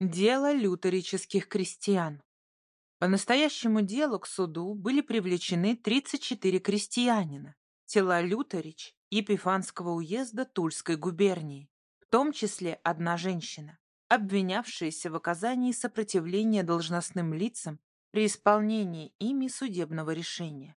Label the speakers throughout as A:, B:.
A: Дело лютерических крестьян. По настоящему делу к суду были привлечены 34 крестьянина, села Лютерич Епифанского уезда Тульской губернии, в том числе одна женщина, обвинявшаяся в оказании сопротивления должностным лицам при исполнении ими судебного решения.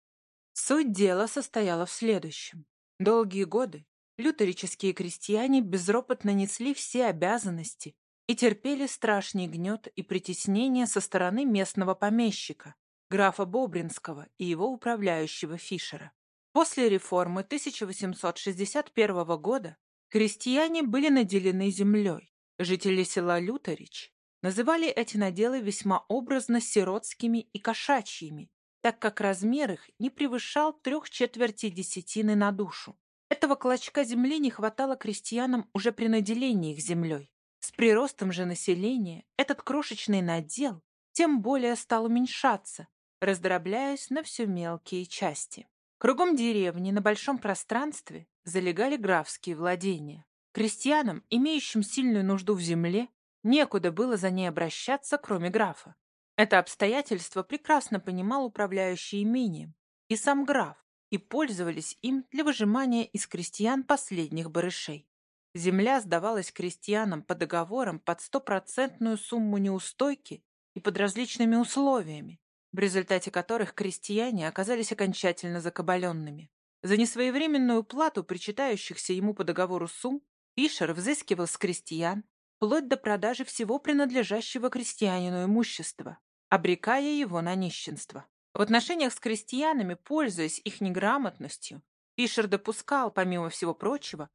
A: Суть дела состояла в следующем. Долгие годы лютерические крестьяне безропотно несли все обязанности и терпели страшный гнет и притеснение со стороны местного помещика, графа Бобринского и его управляющего Фишера. После реформы 1861 года крестьяне были наделены землей. Жители села Люторич называли эти наделы весьма образно сиротскими и кошачьими, так как размер их не превышал трех четверти десятины на душу. Этого клочка земли не хватало крестьянам уже при наделении их землей. С приростом же населения этот крошечный надел тем более стал уменьшаться, раздробляясь на все мелкие части. Кругом деревни на большом пространстве залегали графские владения. Крестьянам, имеющим сильную нужду в земле, некуда было за ней обращаться, кроме графа. Это обстоятельство прекрасно понимал управляющий имением и сам граф, и пользовались им для выжимания из крестьян последних барышей. Земля сдавалась крестьянам по договорам под стопроцентную сумму неустойки и под различными условиями, в результате которых крестьяне оказались окончательно закабаленными. За несвоевременную плату причитающихся ему по договору сумм Фишер взыскивал с крестьян вплоть до продажи всего принадлежащего крестьянину имущества, обрекая его на нищенство. В отношениях с крестьянами, пользуясь их неграмотностью, Фишер допускал, помимо всего прочего,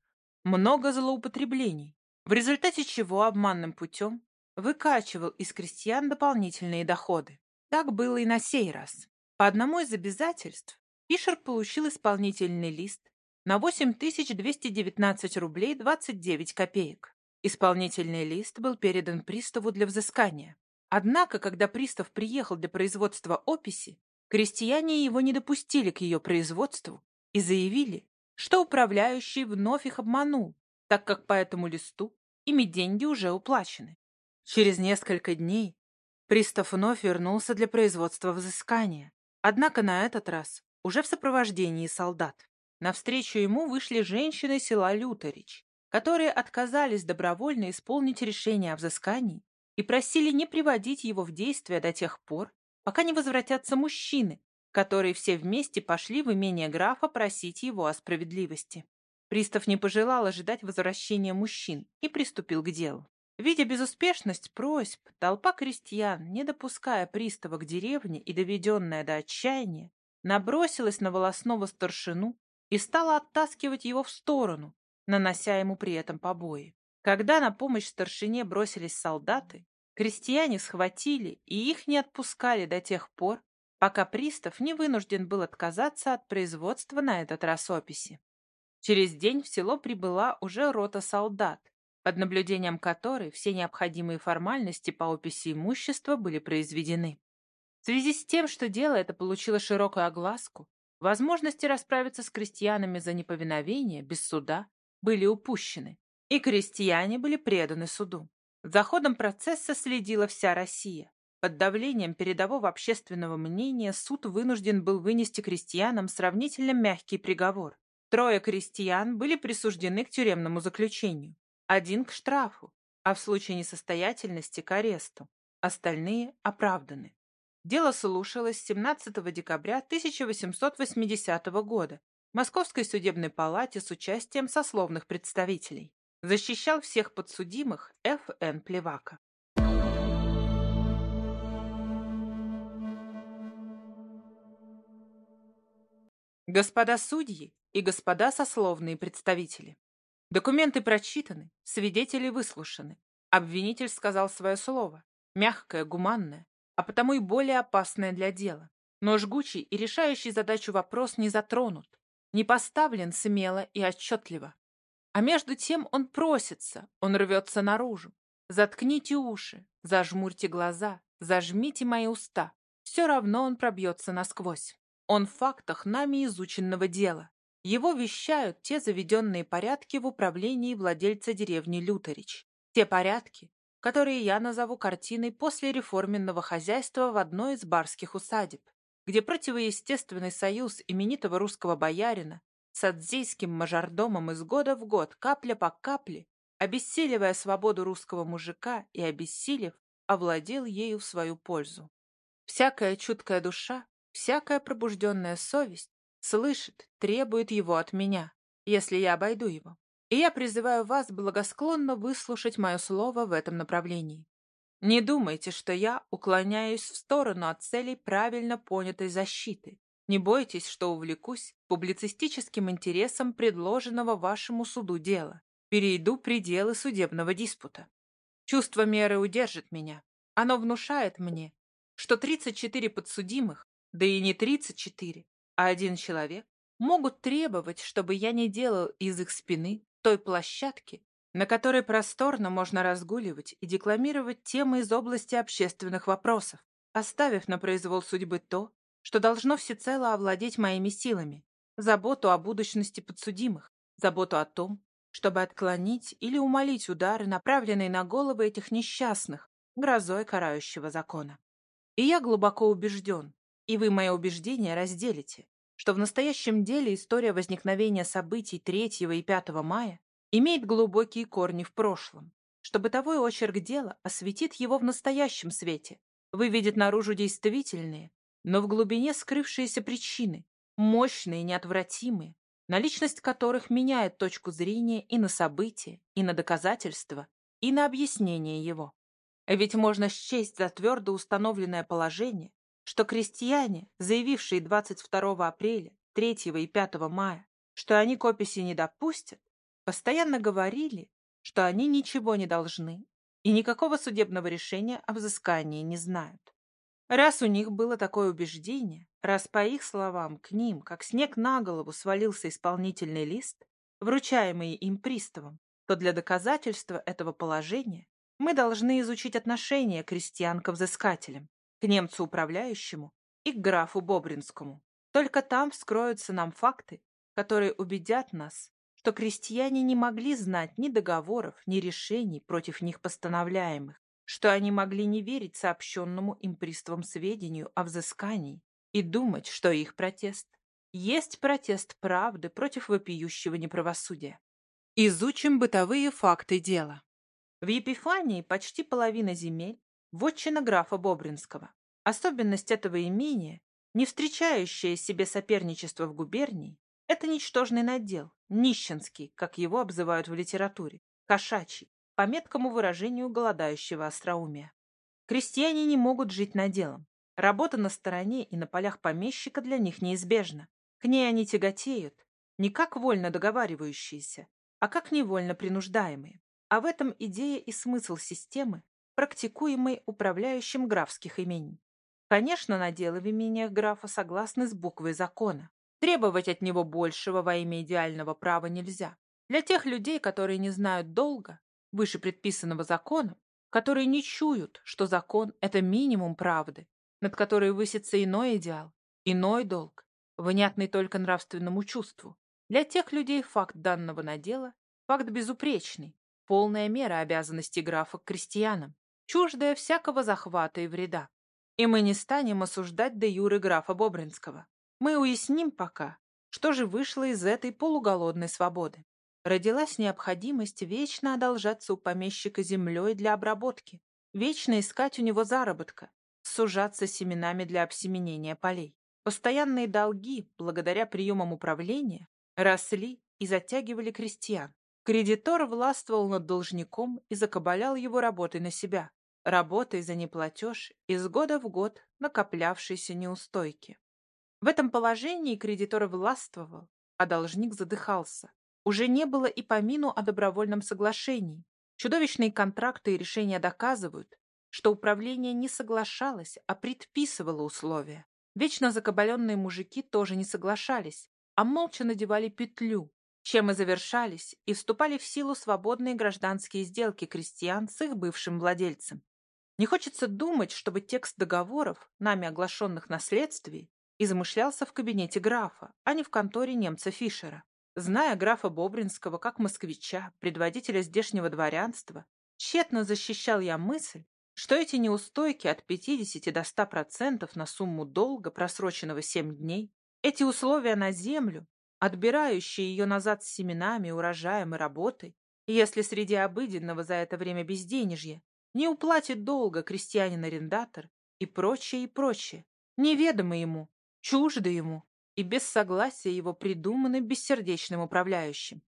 A: много злоупотреблений, в результате чего обманным путем выкачивал из крестьян дополнительные доходы. Так было и на сей раз. По одному из обязательств Фишер получил исполнительный лист на 8219 рублей 29 копеек. Исполнительный лист был передан приставу для взыскания. Однако, когда пристав приехал для производства описи, крестьяне его не допустили к ее производству и заявили, что управляющий вновь их обманул, так как по этому листу ими деньги уже уплачены. Через несколько дней пристав вновь вернулся для производства взыскания, однако на этот раз уже в сопровождении солдат. Навстречу ему вышли женщины села Люторич, которые отказались добровольно исполнить решение о взыскании и просили не приводить его в действие до тех пор, пока не возвратятся мужчины, которые все вместе пошли в имение графа просить его о справедливости. Пристав не пожелал ожидать возвращения мужчин и приступил к делу. Видя безуспешность просьб, толпа крестьян, не допуская пристава к деревне и доведенная до отчаяния, набросилась на волосного старшину и стала оттаскивать его в сторону, нанося ему при этом побои. Когда на помощь старшине бросились солдаты, крестьяне схватили и их не отпускали до тех пор, пока пристав не вынужден был отказаться от производства на этот раз описи. Через день в село прибыла уже рота солдат, под наблюдением которой все необходимые формальности по описи имущества были произведены. В связи с тем, что дело это получило широкую огласку, возможности расправиться с крестьянами за неповиновение без суда были упущены, и крестьяне были преданы суду. За ходом процесса следила вся Россия. Под давлением передового общественного мнения суд вынужден был вынести крестьянам сравнительно мягкий приговор. Трое крестьян были присуждены к тюремному заключению, один к штрафу, а в случае несостоятельности к аресту. Остальные оправданы. Дело слушалось 17 декабря 1880 года в Московской судебной палате с участием сословных представителей. Защищал всех подсудимых Ф.Н. Плевака. Господа судьи и господа сословные представители. Документы прочитаны, свидетели выслушаны. Обвинитель сказал свое слово, мягкое, гуманное, а потому и более опасное для дела. Но жгучий и решающий задачу вопрос не затронут, не поставлен смело и отчетливо. А между тем он просится, он рвется наружу. Заткните уши, зажмурьте глаза, зажмите мои уста. Все равно он пробьется насквозь. Он в фактах нами изученного дела. Его вещают те заведенные порядки в управлении владельца деревни Люторич. Те порядки, которые я назову картиной после реформенного хозяйства в одной из барских усадеб, где противоестественный союз именитого русского боярина с адзейским мажордомом из года в год, капля по капле, обессиливая свободу русского мужика и обессилев, овладел ею в свою пользу. Всякая чуткая душа, всякая пробужденная совесть слышит, требует его от меня, если я обойду его. И я призываю вас благосклонно выслушать мое слово в этом направлении. Не думайте, что я уклоняюсь в сторону от целей правильно понятой защиты, не бойтесь, что увлекусь публицистическим интересом предложенного вашему суду дела. Перейду пределы судебного диспута. Чувство меры удержит меня. Оно внушает мне, что 34 подсудимых, да и не 34, а один человек, могут требовать, чтобы я не делал из их спины той площадки, на которой просторно можно разгуливать и декламировать темы из области общественных вопросов, оставив на произвол судьбы то, что должно всецело овладеть моими силами, заботу о будущности подсудимых, заботу о том, чтобы отклонить или умолить удары, направленные на головы этих несчастных, грозой карающего закона. И я глубоко убежден, и вы мое убеждение разделите, что в настоящем деле история возникновения событий 3 и 5 мая имеет глубокие корни в прошлом, что бытовой очерк дела осветит его в настоящем свете, выведет наружу действительные, но в глубине скрывшиеся причины, мощные и неотвратимые, наличность которых меняет точку зрения и на события, и на доказательства, и на объяснение его. Ведь можно счесть за твердо установленное положение, что крестьяне, заявившие 22 апреля, 3 и 5 мая, что они к описи не допустят, постоянно говорили, что они ничего не должны и никакого судебного решения о взыскании не знают. Раз у них было такое убеждение, раз по их словам к ним, как снег на голову, свалился исполнительный лист, вручаемый им приставом, то для доказательства этого положения мы должны изучить отношение крестьян к взыскателям, к немцу управляющему и к графу Бобринскому. Только там вскроются нам факты, которые убедят нас, что крестьяне не могли знать ни договоров, ни решений против них постановляемых, что они могли не верить сообщенному им приставам сведению о взыскании и думать, что их протест есть протест правды против вопиющего неправосудия. Изучим бытовые факты дела. В Епифании почти половина земель – вотчина графа Бобринского. Особенность этого имения, не встречающая себе соперничество в губернии, это ничтожный надел, нищенский, как его обзывают в литературе, кошачий, по меткому выражению голодающего остроумия. Крестьяне не могут жить наделом. Работа на стороне и на полях помещика для них неизбежна. К ней они тяготеют, не как вольно договаривающиеся, а как невольно принуждаемые. А в этом идея и смысл системы, практикуемой управляющим графских имений. Конечно, наделы в имениях графа согласны с буквой закона. Требовать от него большего во имя идеального права нельзя. Для тех людей, которые не знают долга, выше предписанного законом, которые не чуют, что закон – это минимум правды, над которой высится иной идеал, иной долг, внятный только нравственному чувству. Для тех людей факт данного надела – факт безупречный, полная мера обязанностей графа к крестьянам, чуждая всякого захвата и вреда. И мы не станем осуждать де юры графа Бобринского. Мы уясним пока, что же вышло из этой полуголодной свободы родилась необходимость вечно одолжаться у помещика землей для обработки, вечно искать у него заработка, сужаться семенами для обсеменения полей. Постоянные долги, благодаря приемам управления, росли и затягивали крестьян. Кредитор властвовал над должником и закабалял его работой на себя, работой за неплатеж из года в год накоплявшейся неустойки. В этом положении кредитор властвовал, а должник задыхался, уже не было и помину о добровольном соглашении. Чудовищные контракты и решения доказывают, что управление не соглашалось, а предписывало условия. Вечно закабаленные мужики тоже не соглашались, а молча надевали петлю, чем и завершались и вступали в силу свободные гражданские сделки крестьян с их бывшим владельцем. Не хочется думать, чтобы текст договоров, нами оглашенных на следствии, измышлялся в кабинете графа, а не в конторе немца Фишера. Зная графа Бобринского как москвича, предводителя здешнего дворянства, Тщетно защищал я мысль, что эти неустойки от 50 до 100% на сумму долга, просроченного 7 дней, эти условия на землю, отбирающие ее назад с семенами, урожаем и работой, если среди обыденного за это время безденежья не уплатит долга крестьянин-арендатор и прочее, и прочее, неведомо ему, чуждо ему и без согласия его придуманы бессердечным управляющим.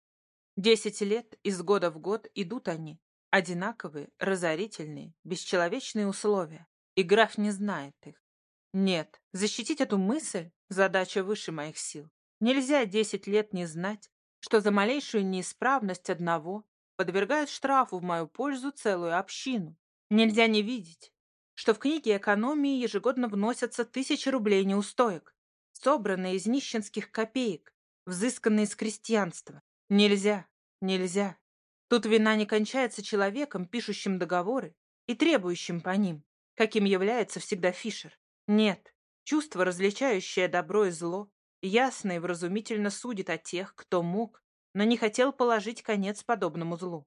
A: Десять лет из года в год идут они, Одинаковые, разорительные, бесчеловечные условия, и граф не знает их. Нет, защитить эту мысль – задача выше моих сил. Нельзя десять лет не знать, что за малейшую неисправность одного подвергают штрафу в мою пользу целую общину. Нельзя не видеть, что в книге экономии ежегодно вносятся тысячи рублей неустоек, собранные из нищенских копеек, взысканные из крестьянства. Нельзя, нельзя, Тут вина не кончается человеком, пишущим договоры и требующим по ним, каким является всегда Фишер. Нет, чувство, различающее добро и зло, ясно и вразумительно судит о тех, кто мог, но не хотел положить конец подобному злу.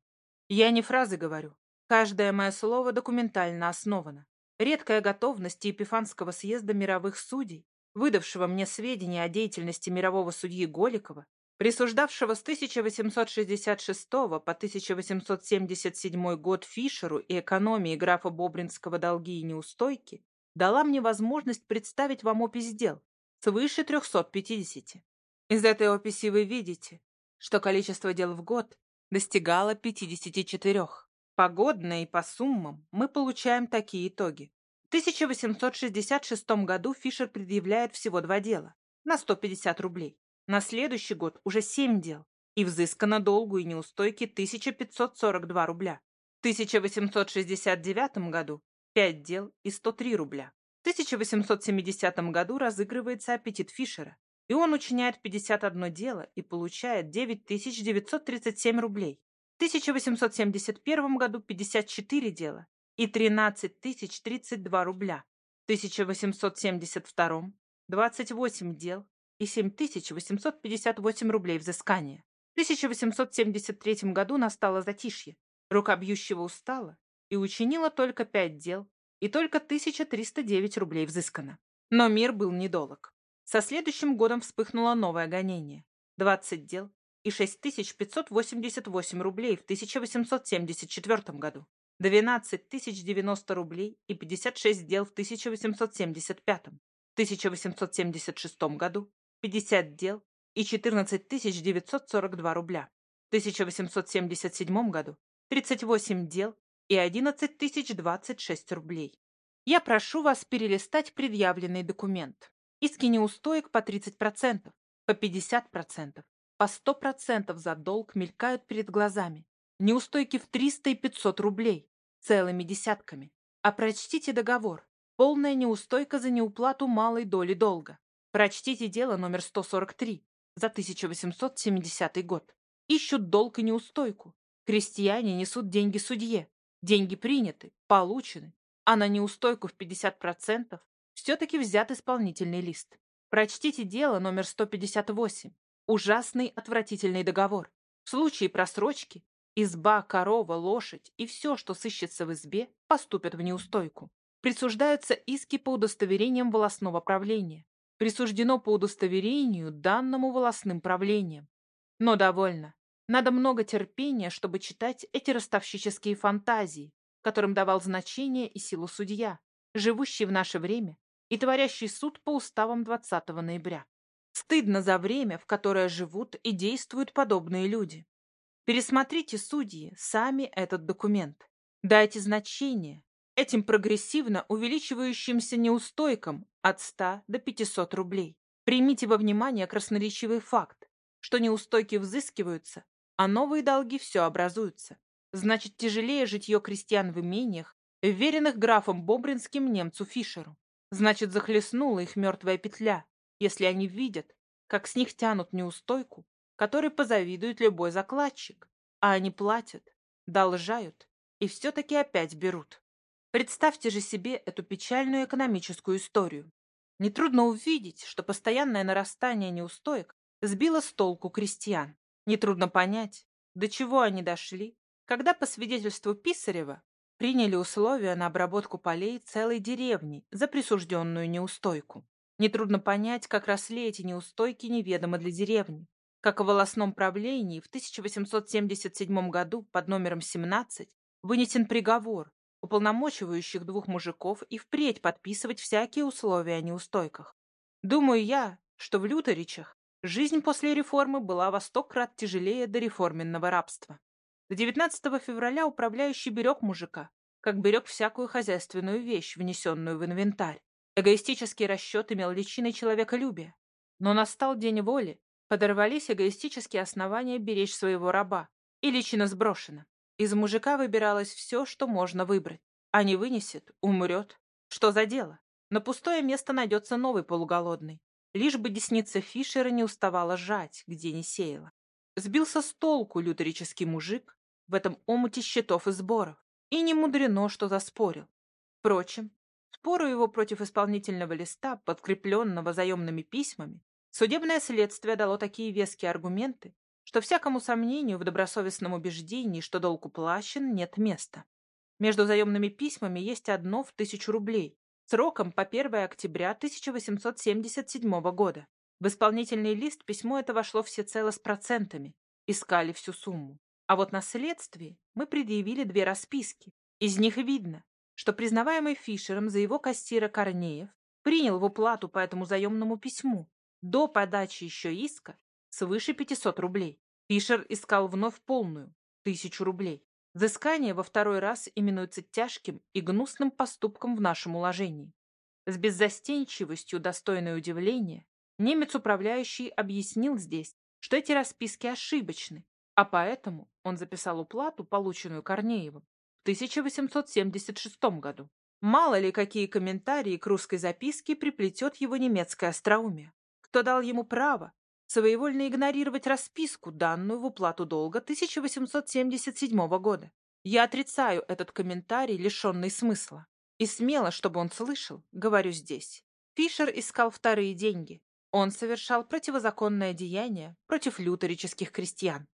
A: Я не фразы говорю. Каждое мое слово документально основано. Редкая готовность Епифанского съезда мировых судей, выдавшего мне сведения о деятельности мирового судьи Голикова, присуждавшего с 1866 по 1877 год Фишеру и экономии графа Бобринского долги и неустойки, дала мне возможность представить вам опись дел свыше 350. Из этой описи вы видите, что количество дел в год достигало 54. Погодно и по суммам мы получаем такие итоги. В 1866 году Фишер предъявляет всего два дела на 150 рублей. На следующий год уже 7 дел, и взыскано долгу и неустойки 1542 рубля. В 1869 году 5 дел и 103 рубля. В 1870 году разыгрывается аппетит Фишера, и он учиняет 51 дело и получает 9937 рублей. В 1871 году 54 дела и 13 032 рубля. В 1872 28 дел и 7858 рублей взыскания. В 1873 году настало затишье. Рука бьющего устала и учинила только пять дел, и только 1309 рублей взыскано. Но мир был недолог. Со следующим годом вспыхнуло новое гонение. 20 дел и 6588 рублей в 1874 году. 12 090 рублей и 56 дел в 1875. В 1876 году 50 дел и 14 942 рубля. В 1877 году 38 дел и 11 026 рублей. Я прошу вас перелистать предъявленный документ. Иски неустоек по 30%, по 50%, по 100% за долг мелькают перед глазами. Неустойки в 300 и 500 рублей, целыми десятками. А прочтите договор. Полная неустойка за неуплату малой доли долга. Прочтите дело номер 143 за 1870 год. Ищут долг и неустойку. Крестьяне несут деньги судье. Деньги приняты, получены, а на неустойку в 50% все-таки взят исполнительный лист. Прочтите дело номер 158. Ужасный отвратительный договор. В случае просрочки изба, корова, лошадь и все, что сыщется в избе, поступят в неустойку. Присуждаются иски по удостоверениям волосного правления присуждено по удостоверению данному волосным правлением. Но довольно. Надо много терпения, чтобы читать эти ростовщические фантазии, которым давал значение и силу судья, живущий в наше время и творящий суд по уставам 20 ноября. Стыдно за время, в которое живут и действуют подобные люди. Пересмотрите, судьи, сами этот документ. Дайте значение, этим прогрессивно увеличивающимся неустойкам от 100 до 500 рублей. Примите во внимание красноречивый факт, что неустойки взыскиваются, а новые долги все образуются. Значит, тяжелее житье крестьян в имениях, вверенных графом Бобринским немцу Фишеру. Значит, захлестнула их мертвая петля, если они видят, как с них тянут неустойку, которой позавидует любой закладчик, а они платят, должают и все-таки опять берут. Представьте же себе эту печальную экономическую историю. Нетрудно увидеть, что постоянное нарастание неустоек сбило с толку крестьян. Нетрудно понять, до чего они дошли, когда по свидетельству Писарева приняли условия на обработку полей целой деревни за присужденную неустойку. Нетрудно понять, как росли эти неустойки неведомо для деревни. Как в волосном правлении в 1877 году под номером 17 вынесен приговор, уполномочивающих двух мужиков и впредь подписывать всякие условия о неустойках. Думаю я, что в Люторичах жизнь после реформы была во сто крат тяжелее до реформенного рабства. До 19 февраля управляющий берег мужика, как берег всякую хозяйственную вещь, внесенную в инвентарь. Эгоистический расчет имел личиной человеколюбия. Но настал день воли, подорвались эгоистические основания беречь своего раба, и личина сброшена. Из мужика выбиралось все, что можно выбрать. А не вынесет, умрет. Что за дело? На пустое место найдется новый полуголодный. Лишь бы десница Фишера не уставала жать, где не сеяла. Сбился с толку лютерический мужик в этом омуте счетов и сборов. И не мудрено, что заспорил. Впрочем, спору его против исполнительного листа, подкрепленного заемными письмами, судебное следствие дало такие веские аргументы, что всякому сомнению в добросовестном убеждении, что долг уплачен, нет места. Между заемными письмами есть одно в тысячу рублей, сроком по 1 октября 1877 года. В исполнительный лист письмо это вошло всецело с процентами, искали всю сумму. А вот на следствии мы предъявили две расписки. Из них видно, что признаваемый Фишером за его кассира Корнеев принял в уплату по этому заемному письму до подачи еще иска свыше 500 рублей. Фишер искал вновь полную, тысячу рублей. Взыскание во второй раз именуется тяжким и гнусным поступком в нашем уложении. С беззастенчивостью, достойной удивления, немец управляющий объяснил здесь, что эти расписки ошибочны, а поэтому он записал уплату, полученную Корнеевым, 1876 году. Мало ли какие комментарии к русской записке приплетет его немецкое остроумие. Кто дал ему право своевольно игнорировать расписку, данную в уплату долга 1877 года? Я отрицаю этот комментарий, лишенный смысла. И смело, чтобы он слышал, говорю здесь. Фишер искал вторые деньги. Он совершал противозаконное деяние против лютерических крестьян.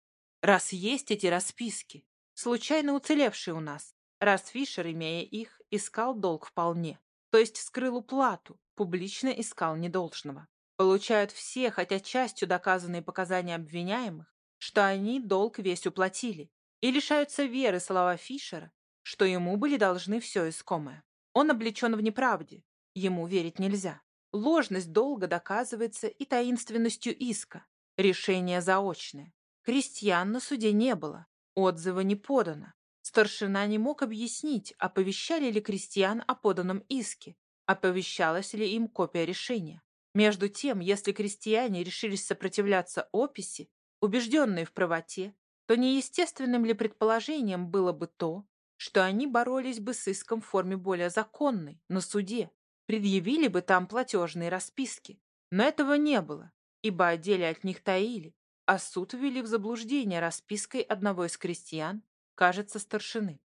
A: Раз есть эти расписки, случайно уцелевшие у нас, раз Фишер, имея их, искал долг вполне, то есть скрыл уплату, публично искал недолжного. Получают все, хотя частью доказанные показания обвиняемых, что они долг весь уплатили, и лишаются веры слова Фишера, что ему были должны все искомое. Он облечен в неправде, ему верить нельзя. Ложность долга доказывается и таинственностью иска. Решение заочное. Крестьян на суде не было, Отзыва не подано. Старшина не мог объяснить, оповещали ли крестьян о поданном иске, оповещалась ли им копия решения. Между тем, если крестьяне решились сопротивляться описи, убежденные в правоте, то неестественным ли предположением было бы то, что они боролись бы с иском в форме более законной, на суде, предъявили бы там платежные расписки. Но этого не было, ибо о от них таили, а суд ввели в заблуждение распиской одного из крестьян, кажется, старшины.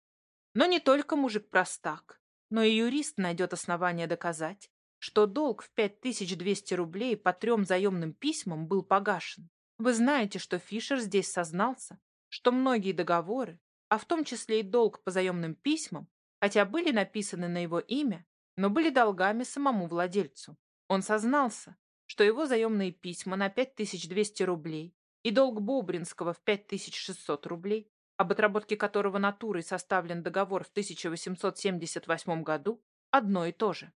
A: Но не только мужик-простак, но и юрист найдет основание доказать, что долг в 5200 рублей по трем заемным письмам был погашен. Вы знаете, что Фишер здесь сознался, что многие договоры, а в том числе и долг по заемным письмам, хотя были написаны на его имя, но были долгами самому владельцу. Он сознался, что его заемные письма на 5200 рублей и долг Бобринского в 5600 рублей, об отработке которого натурой составлен договор в 1878 году, одно и то же.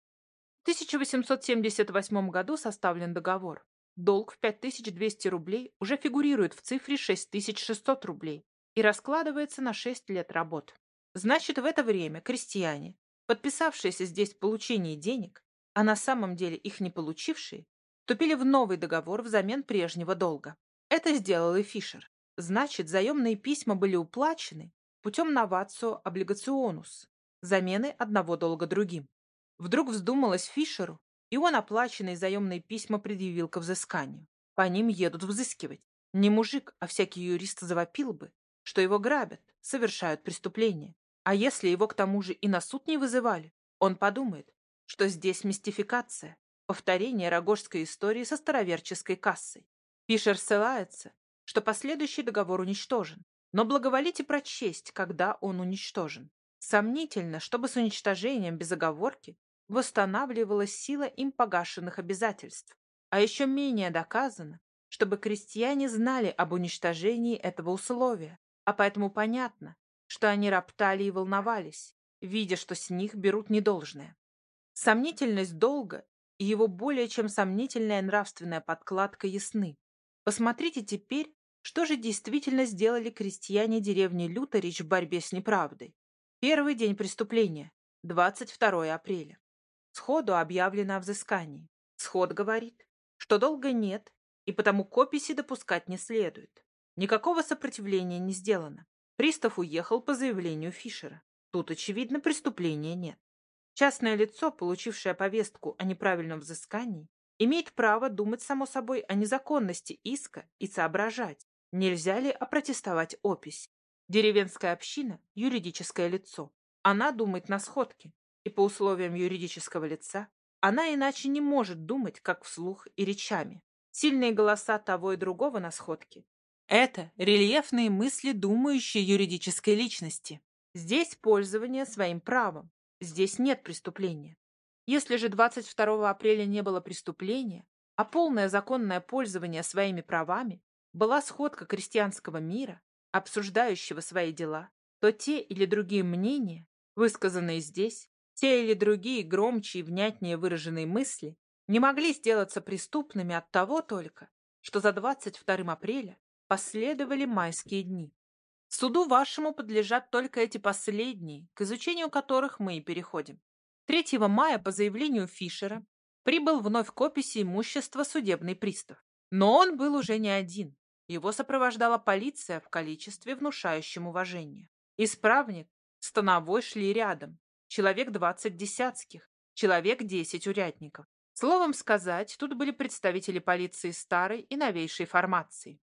A: В 1878 году составлен договор. Долг в 5200 рублей уже фигурирует в цифре 6600 рублей и раскладывается на 6 лет работ. Значит, в это время крестьяне, подписавшиеся здесь в получении денег, а на самом деле их не получившие, вступили в новый договор взамен прежнего долга. Это сделал и Фишер. Значит, заемные письма были уплачены путем новацио облигационус, замены одного долга другим. Вдруг вздумалось Фишеру, и он оплаченные заемные письма предъявил к взысканию. По ним едут взыскивать. Не мужик, а всякий юрист завопил бы, что его грабят, совершают преступление. А если его к тому же и на суд не вызывали, он подумает, что здесь мистификация, повторение рогожской истории со староверческой кассой. Фишер ссылается, что последующий договор уничтожен, но благоволите прочесть, когда он уничтожен. Сомнительно, чтобы с уничтожением без оговорки восстанавливалась сила им погашенных обязательств. А еще менее доказано, чтобы крестьяне знали об уничтожении этого условия, а поэтому понятно, что они роптали и волновались, видя, что с них берут недолжное. Сомнительность долга и его более чем сомнительная нравственная подкладка ясны. Посмотрите теперь, что же действительно сделали крестьяне деревни Люторич в борьбе с неправдой. Первый день преступления, 22 апреля. Сходу объявлено о взыскании. Сход говорит, что долга нет, и потому к допускать не следует. Никакого сопротивления не сделано. Пристав уехал по заявлению Фишера. Тут, очевидно, преступления нет. Частное лицо, получившее повестку о неправильном взыскании, имеет право думать, само собой, о незаконности иска и соображать, нельзя ли опротестовать опись. Деревенская община – юридическое лицо. Она думает на сходке, и по условиям юридического лица она иначе не может думать, как вслух и речами. Сильные голоса того и другого на сходке – это рельефные мысли думающей юридической личности. Здесь пользование своим правом, здесь нет преступления. Если же 22 апреля не было преступления, а полное законное пользование своими правами была сходка крестьянского мира, обсуждающего свои дела, то те или другие мнения, высказанные здесь, те или другие громче и внятнее выраженные мысли, не могли сделаться преступными от того только, что за 22 апреля последовали майские дни. Суду вашему подлежат только эти последние, к изучению которых мы и переходим. 3 мая по заявлению Фишера прибыл вновь к описи имущества судебный пристав. Но он был уже не один. Его сопровождала полиция в количестве, внушающем уважение. Исправник, становой шли рядом. Человек двадцать десятских, человек десять урядников. Словом сказать, тут были представители полиции старой и новейшей формации.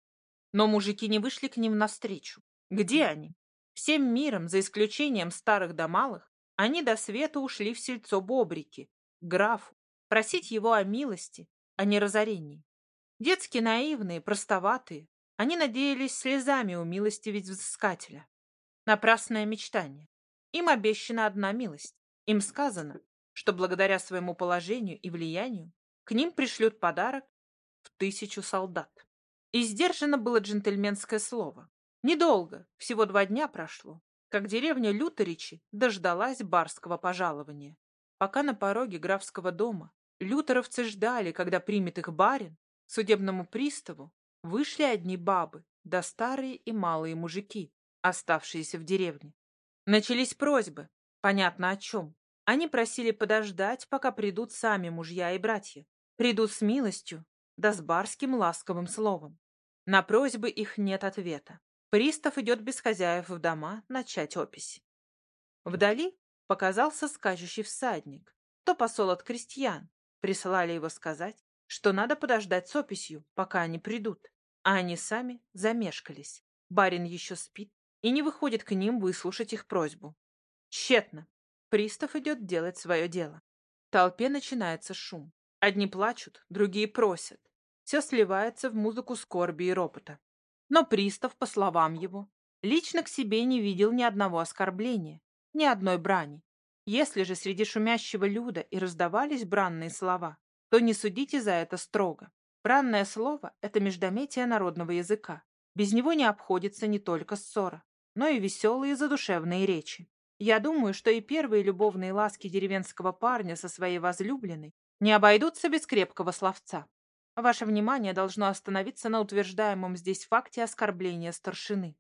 A: Но мужики не вышли к ним навстречу. Где они? Всем миром, за исключением старых да малых, они до света ушли в сельцо Бобрики, графу, просить его о милости, а не разорении. Детски наивные, простоватые, они надеялись слезами умилостивить взыскателя. Напрасное мечтание. Им обещана одна милость. Им сказано, что благодаря своему положению и влиянию к ним пришлют подарок в тысячу солдат. И сдержано было джентльменское слово. Недолго, всего два дня прошло, как деревня Люторичи дождалась барского пожалования. Пока на пороге графского дома лютеровцы ждали, когда примет их барин, судебному приставу вышли одни бабы, да старые и малые мужики, оставшиеся в деревне. Начались просьбы, понятно о чем. Они просили подождать, пока придут сами мужья и братья. Придут с милостью, да с барским ласковым словом. На просьбы их нет ответа. Пристав идет без хозяев в дома начать опись. Вдали показался скачущий всадник. То посол от крестьян. Присылали его сказать, что надо подождать с описью, пока они придут. А они сами замешкались. Барин еще спит и не выходит к ним выслушать их просьбу. Тщетно. Пристав идет делать свое дело. В толпе начинается шум. Одни плачут, другие просят. Все сливается в музыку скорби и ропота. Но пристав, по словам его, лично к себе не видел ни одного оскорбления, ни одной брани. Если же среди шумящего люда и раздавались бранные слова, то не судите за это строго. Бранное слово – это междометие народного языка. Без него не обходится не только ссора, но и веселые задушевные речи. Я думаю, что и первые любовные ласки деревенского парня со своей возлюбленной не обойдутся без крепкого словца. Ваше внимание должно остановиться на утверждаемом здесь факте оскорбления старшины.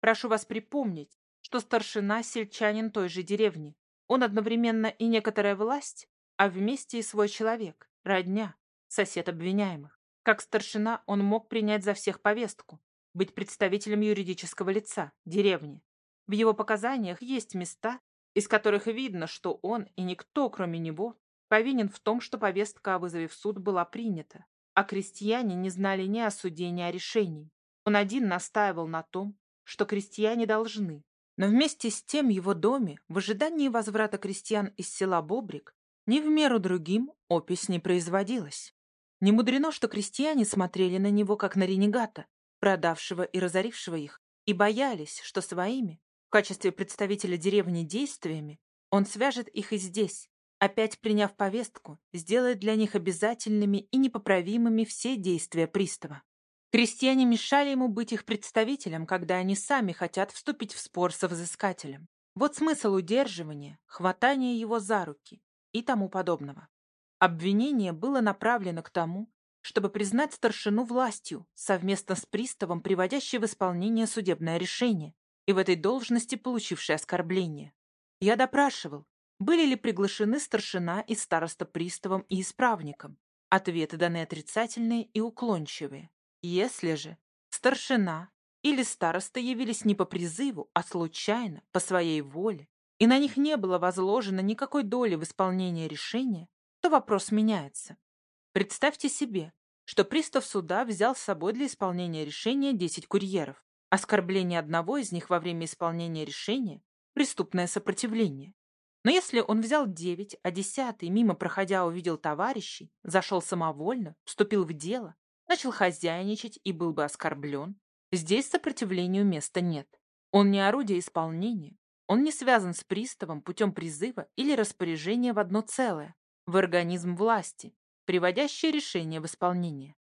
A: Прошу вас припомнить, что старшина – сельчанин той же деревни. Он одновременно и некоторая власть, а вместе и свой человек, родня, сосед обвиняемых. Как старшина он мог принять за всех повестку, быть представителем юридического лица, деревни. В его показаниях есть места, из которых видно, что он и никто, кроме него, повинен в том, что повестка о вызове в суд была принята, а крестьяне не знали ни о суде, ни о решении. Он один настаивал на том, что крестьяне должны. Но вместе с тем его доме, в ожидании возврата крестьян из села Бобрик, ни в меру другим опись не производилась. Не мудрено, что крестьяне смотрели на него, как на ренегата, продавшего и разорившего их, и боялись, что своими, в качестве представителя деревни действиями, он свяжет их и здесь, опять приняв повестку, сделает для них обязательными и непоправимыми все действия пристава. Крестьяне мешали ему быть их представителем, когда они сами хотят вступить в спор со взыскателем. Вот смысл удерживания, хватания его за руки и тому подобного. Обвинение было направлено к тому, чтобы признать старшину властью, совместно с приставом, приводящей в исполнение судебное решение, и в этой должности получившей оскорбление. Я допрашивал, были ли приглашены старшина и староста приставом и исправником. Ответы даны отрицательные и уклончивые. Если же старшина или староста явились не по призыву, а случайно, по своей воле, и на них не было возложено никакой доли в исполнении решения, то вопрос меняется. Представьте себе, что пристав суда взял с собой для исполнения решения 10 курьеров. Оскорбление одного из них во время исполнения решения – преступное сопротивление. Но если он взял 9, а десятый, мимо проходя, увидел товарищей, зашел самовольно, вступил в дело, начал хозяйничать и был бы оскорблен, здесь сопротивлению места нет. Он не орудие исполнения, он не связан с приставом путем призыва или распоряжения в одно целое, в организм власти, приводящий решение в исполнение.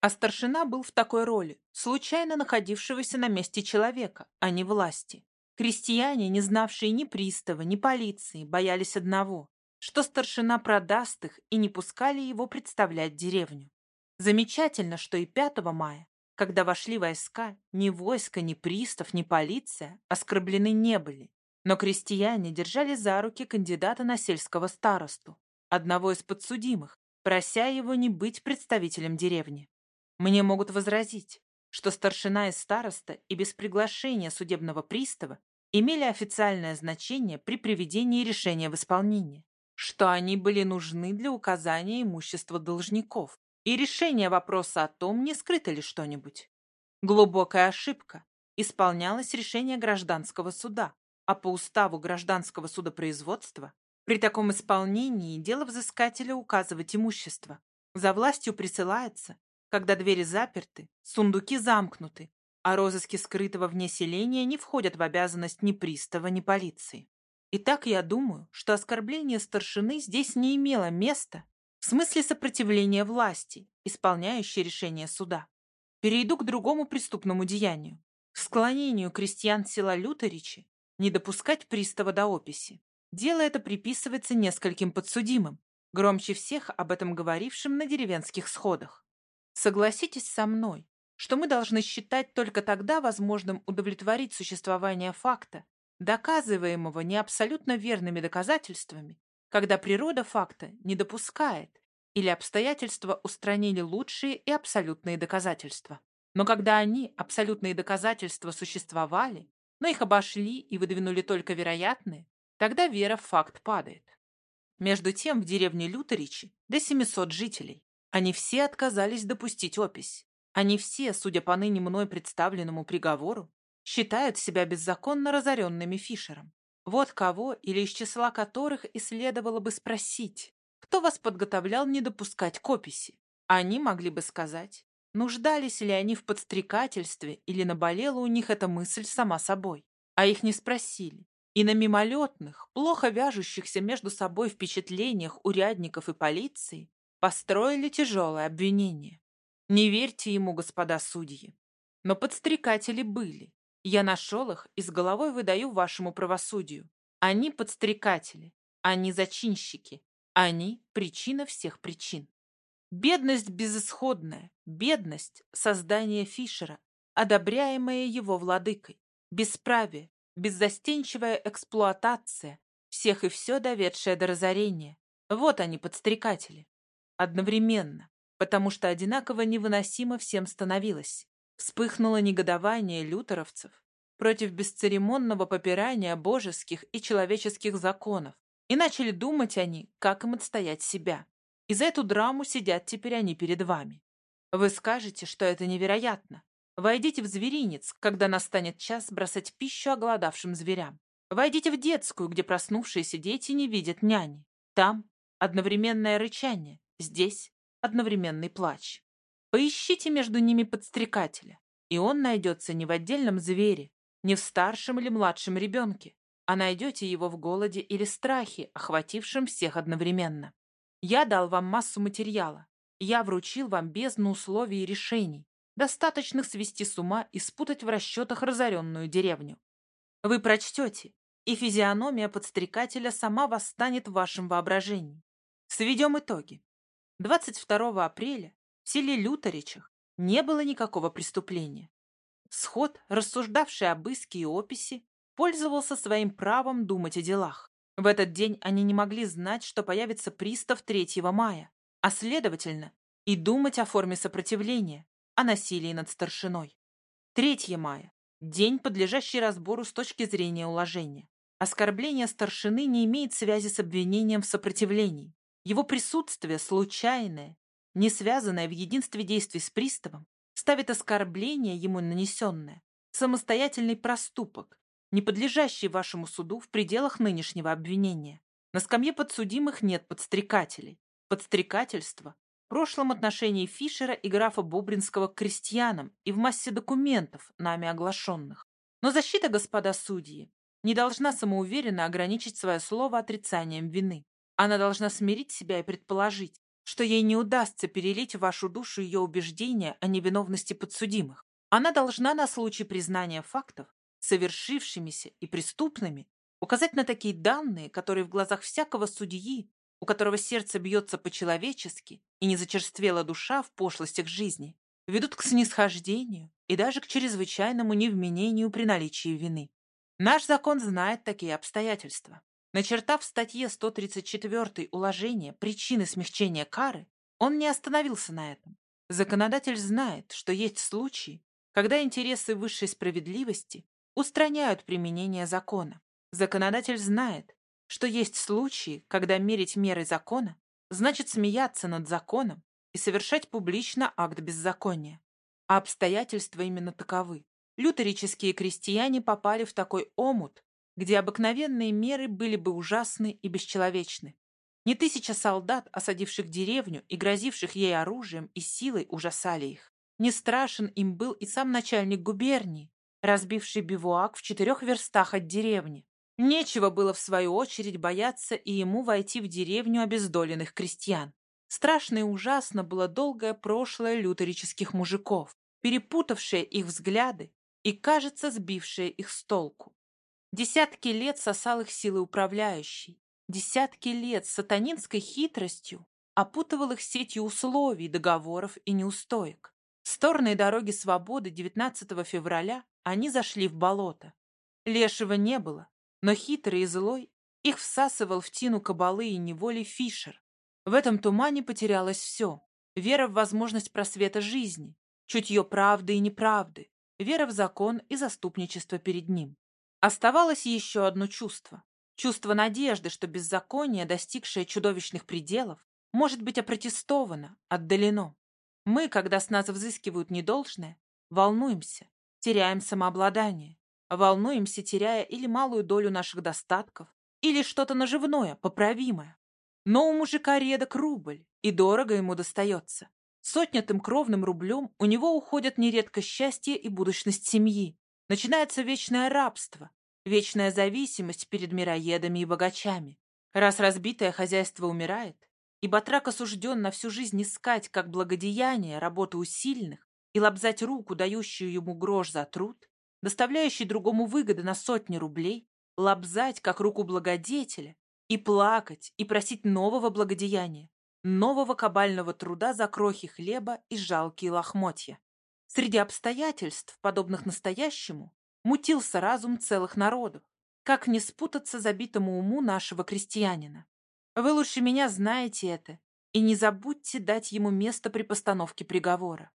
A: А старшина был в такой роли, случайно находившегося на месте человека, а не власти. Крестьяне, не знавшие ни пристава, ни полиции, боялись одного, что старшина продаст их и не пускали его представлять деревню. Замечательно, что и 5 мая, когда вошли войска, ни войско, ни пристав, ни полиция оскорблены не были. Но крестьяне держали за руки кандидата на сельского старосту, одного из подсудимых, прося его не быть представителем деревни. Мне могут возразить, что старшина и староста и без приглашения судебного пристава имели официальное значение при приведении решения в исполнение, что они были нужны для указания имущества должников, и решение вопроса о том, не скрыто ли что-нибудь. Глубокая ошибка. Исполнялось решение гражданского суда, а по уставу гражданского судопроизводства при таком исполнении дело взыскателя указывать имущество. За властью присылается, когда двери заперты, сундуки замкнуты, а розыски скрытого вне селения не входят в обязанность ни пристава, ни полиции. Итак, я думаю, что оскорбление старшины здесь не имело места в смысле сопротивления власти, исполняющей решение суда. Перейду к другому преступному деянию. Склонению крестьян села Люторичи не допускать пристава до описи. Дело это приписывается нескольким подсудимым, громче всех об этом говорившим на деревенских сходах. Согласитесь со мной, что мы должны считать только тогда возможным удовлетворить существование факта, доказываемого не абсолютно верными доказательствами, когда природа факта не допускает или обстоятельства устранили лучшие и абсолютные доказательства. Но когда они, абсолютные доказательства, существовали, но их обошли и выдвинули только вероятные, тогда вера в факт падает. Между тем в деревне Люторичи до 700 жителей. Они все отказались допустить опись. Они все, судя по ныне мной представленному приговору, считают себя беззаконно разоренными Фишером. Вот кого или из числа которых и следовало бы спросить, кто вас подготовлял не допускать к описи. Они могли бы сказать, нуждались ли они в подстрекательстве или наболела у них эта мысль сама собой. А их не спросили. И на мимолетных, плохо вяжущихся между собой впечатлениях урядников и полиции построили тяжелое обвинение. Не верьте ему, господа судьи. Но подстрекатели были, я нашел их и с головой выдаю вашему правосудию. Они подстрекатели, они зачинщики, они причина всех причин. Бедность безысходная, бедность создания Фишера, одобряемая его владыкой, бесправие, беззастенчивая эксплуатация, всех и все доведшая до разорения. Вот они, подстрекатели. Одновременно, потому что одинаково невыносимо всем становилось. Вспыхнуло негодование лютеровцев против бесцеремонного попирания божеских и человеческих законов, и начали думать они, как им отстоять себя. И за эту драму сидят теперь они перед вами. Вы скажете, что это невероятно. Войдите в зверинец, когда настанет час бросать пищу оголодавшим зверям. Войдите в детскую, где проснувшиеся дети не видят няни. Там одновременное рычание, здесь одновременный плач. Поищите между ними подстрекателя, И он найдется не в отдельном звере, не в старшем или младшем ребенке, а найдете его в голоде или страхе, охватившем всех одновременно. Я дал вам массу материала. Я вручил вам бездну условий и решений, достаточных свести с ума и спутать в расчетах разоренную деревню. Вы прочтете, и физиономия подстрекателя сама восстанет в вашем воображении. Сведем итоги. 22 апреля в селе Люторичах не было никакого преступления. Сход, рассуждавший об иске и описи, пользовался своим правом думать о делах. В этот день они не могли знать, что появится пристав 3 мая, а следовательно, и думать о форме сопротивления, о насилии над старшиной. 3 мая – день, подлежащий разбору с точки зрения уложения. Оскорбление старшины не имеет связи с обвинением в сопротивлении. Его присутствие случайное, не связанное в единстве действий с приставом, ставит оскорбление ему нанесенное, самостоятельный проступок, не подлежащий вашему суду в пределах нынешнего обвинения. На скамье подсудимых нет подстрекателей. Подстрекательство в прошлом отношении Фишера и графа Бобринского к крестьянам и в массе документов, нами оглашенных. Но защита, господа судьи, не должна самоуверенно ограничить свое слово отрицанием вины. Она должна смирить себя и предположить, что ей не удастся перелить в вашу душу ее убеждения о невиновности подсудимых. Она должна на случай признания фактов, совершившимися и преступными, указать на такие данные, которые в глазах всякого судьи, у которого сердце бьется по-человечески и не зачерствела душа в пошлостях жизни, ведут к снисхождению и даже к чрезвычайному невменению при наличии вины. Наш закон знает такие обстоятельства. Начертав в статье 134 уложения причины смягчения кары, он не остановился на этом. Законодатель знает, что есть случаи, когда интересы высшей справедливости устраняют применение закона. Законодатель знает, что есть случаи, когда мерить меры закона значит смеяться над законом и совершать публично акт беззакония. А обстоятельства именно таковы. Лютерические крестьяне попали в такой омут, где обыкновенные меры были бы ужасны и бесчеловечны. Не тысяча солдат, осадивших деревню и грозивших ей оружием и силой, ужасали их. Не страшен им был и сам начальник губернии, разбивший бивуак в четырех верстах от деревни. Нечего было, в свою очередь, бояться и ему войти в деревню обездоленных крестьян. Страшно и ужасно было долгое прошлое лютерических мужиков, перепутавшее их взгляды и, кажется, сбившая их с толку. Десятки лет сосал их силы управляющий, десятки лет сатанинской хитростью опутывал их сетью условий, договоров и неустоек. Стороной дороги свободы 19 февраля они зашли в болото. Лешего не было, но хитрый и злой их всасывал в тину кабалы и неволи Фишер. В этом тумане потерялось все. Вера в возможность просвета жизни, чутье правды и неправды, вера в закон и заступничество перед ним. Оставалось еще одно чувство. Чувство надежды, что беззаконие, достигшее чудовищных пределов, может быть опротестовано, отдалено. Мы, когда с нас взыскивают недолжное, волнуемся, теряем самообладание, волнуемся, теряя или малую долю наших достатков, или что-то наживное, поправимое. Но у мужика редок рубль, и дорого ему достается. Сотнятым кровным рублем у него уходят нередко счастье и будущность семьи. Начинается вечное рабство, вечная зависимость перед мироедами и богачами. Раз разбитое хозяйство умирает, и батрак осужден на всю жизнь искать как благодеяние работу усильных и лобзать руку, дающую ему грош за труд, доставляющий другому выгоды на сотни рублей, лобзать как руку благодетеля и плакать и просить нового благодеяния, нового кабального труда за крохи хлеба и жалкие лохмотья. Среди обстоятельств, подобных настоящему, мутился разум целых народов. Как не спутаться забитому уму нашего крестьянина? Вы лучше меня знаете это, и не забудьте дать ему место при постановке приговора.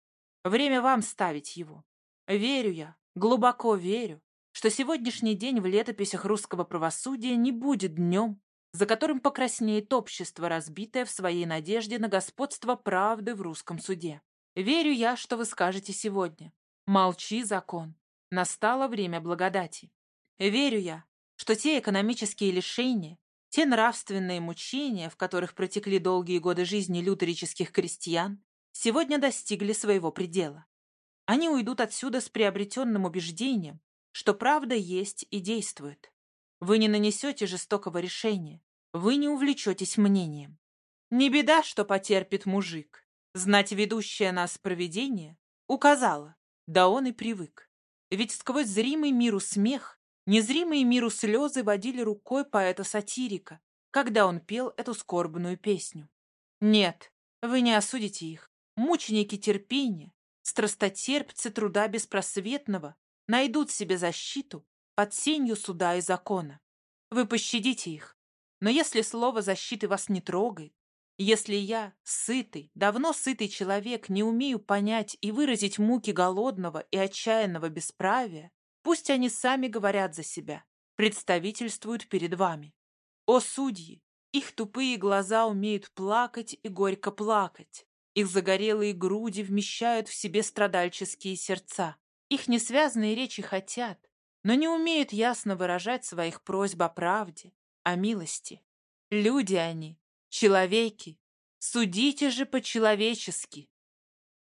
A: Время вам ставить его. Верю я, глубоко верю, что сегодняшний день в летописях русского правосудия не будет днем, за которым покраснеет общество, разбитое в своей надежде на господство правды в русском суде. Верю я, что вы скажете сегодня. Молчи, закон. Настало время благодати. Верю я, что те экономические лишения, те нравственные мучения, в которых протекли долгие годы жизни лютерических крестьян, сегодня достигли своего предела. Они уйдут отсюда с приобретенным убеждением, что правда есть и действует. Вы не нанесете жестокого решения, вы не увлечетесь мнением. Не беда, что потерпит мужик. Знать ведущее нас провидение указала, да он и привык. Ведь сквозь зримый миру смех, незримые миру слезы водили рукой поэта-сатирика, когда он пел эту скорбную песню. Нет, вы не осудите их. Мученики терпения, страстотерпцы труда беспросветного найдут себе защиту под сенью суда и закона. Вы пощадите их. Но если слово защиты вас не трогает, если я, сытый, давно сытый человек, не умею понять и выразить муки голодного и отчаянного бесправия, пусть они сами говорят за себя, представительствуют перед вами. О, судьи! Их тупые глаза умеют плакать и горько плакать. Их загорелые груди вмещают в себе страдальческие сердца. Их несвязные речи хотят, но не умеют ясно выражать своих просьб о правде, о милости. Люди они, человеки, судите же по-человечески.